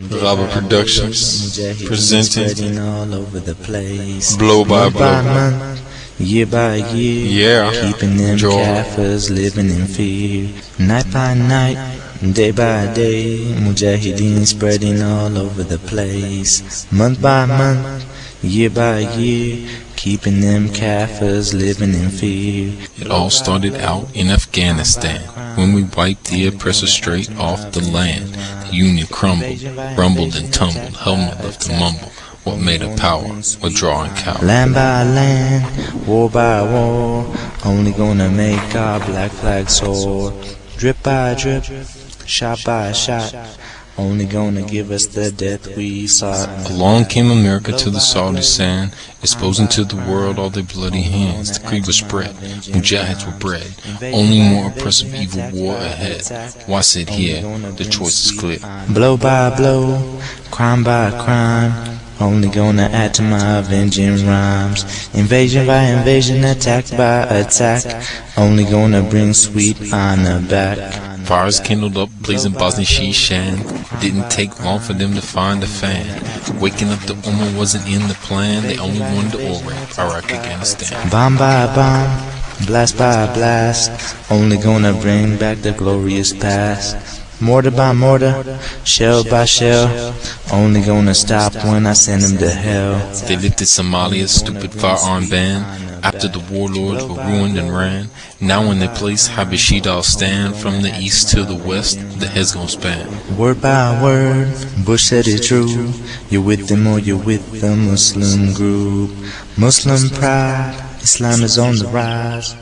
Raba Productions presenting all over the place. Blow by Month by Blow. month, year by year. Yeah. Keeping them Joy. kafirs living in fear. Night by night, day by day. Mujahideen spreading all over the place. Month by month, year by year. Keeping them kafirs living in fear. It all started out in Afghanistan when we wiped the oppressor straight off the land. The Union crumbled, rumbled and tumbled, helmet left to mumble. What made a power? a drawing cow? Land by land, war by war, only gonna make our black flag soar. Drip by drip, shot by shot, only gonna give us the death we sought. Along came America to the salty sand, exposing to the world all their bloody hands. The creed was spread, mujahids were bred. Only more oppressive evil war ahead. Why sit here? The choice is clear. Blow by blow, crime by crime, only gonna add to my avenging rhymes. Invasion by invasion, attack by attack, only gonna bring sweet honor back. Fires kindled up, blazing Bosnia Shishan. Didn't take long for them to find a fan. Waking up the woman wasn't in the plan. They only wanted to oil rape Iraq, Afghanistan. Bomb by bomb, blast by blast, only gonna bring back the glorious past. Mortar by mortar, shell by shell, only gonna stop when I send them to hell. They lifted Somalia's stupid firearm ban. After the warlords were ruined and ran. Now in their place, Habashida stand. From the east to the west, the heads gon' span. Word by word, Bush said it true. You're with them or you're with the Muslim group. Muslim pride, Islam is on the rise.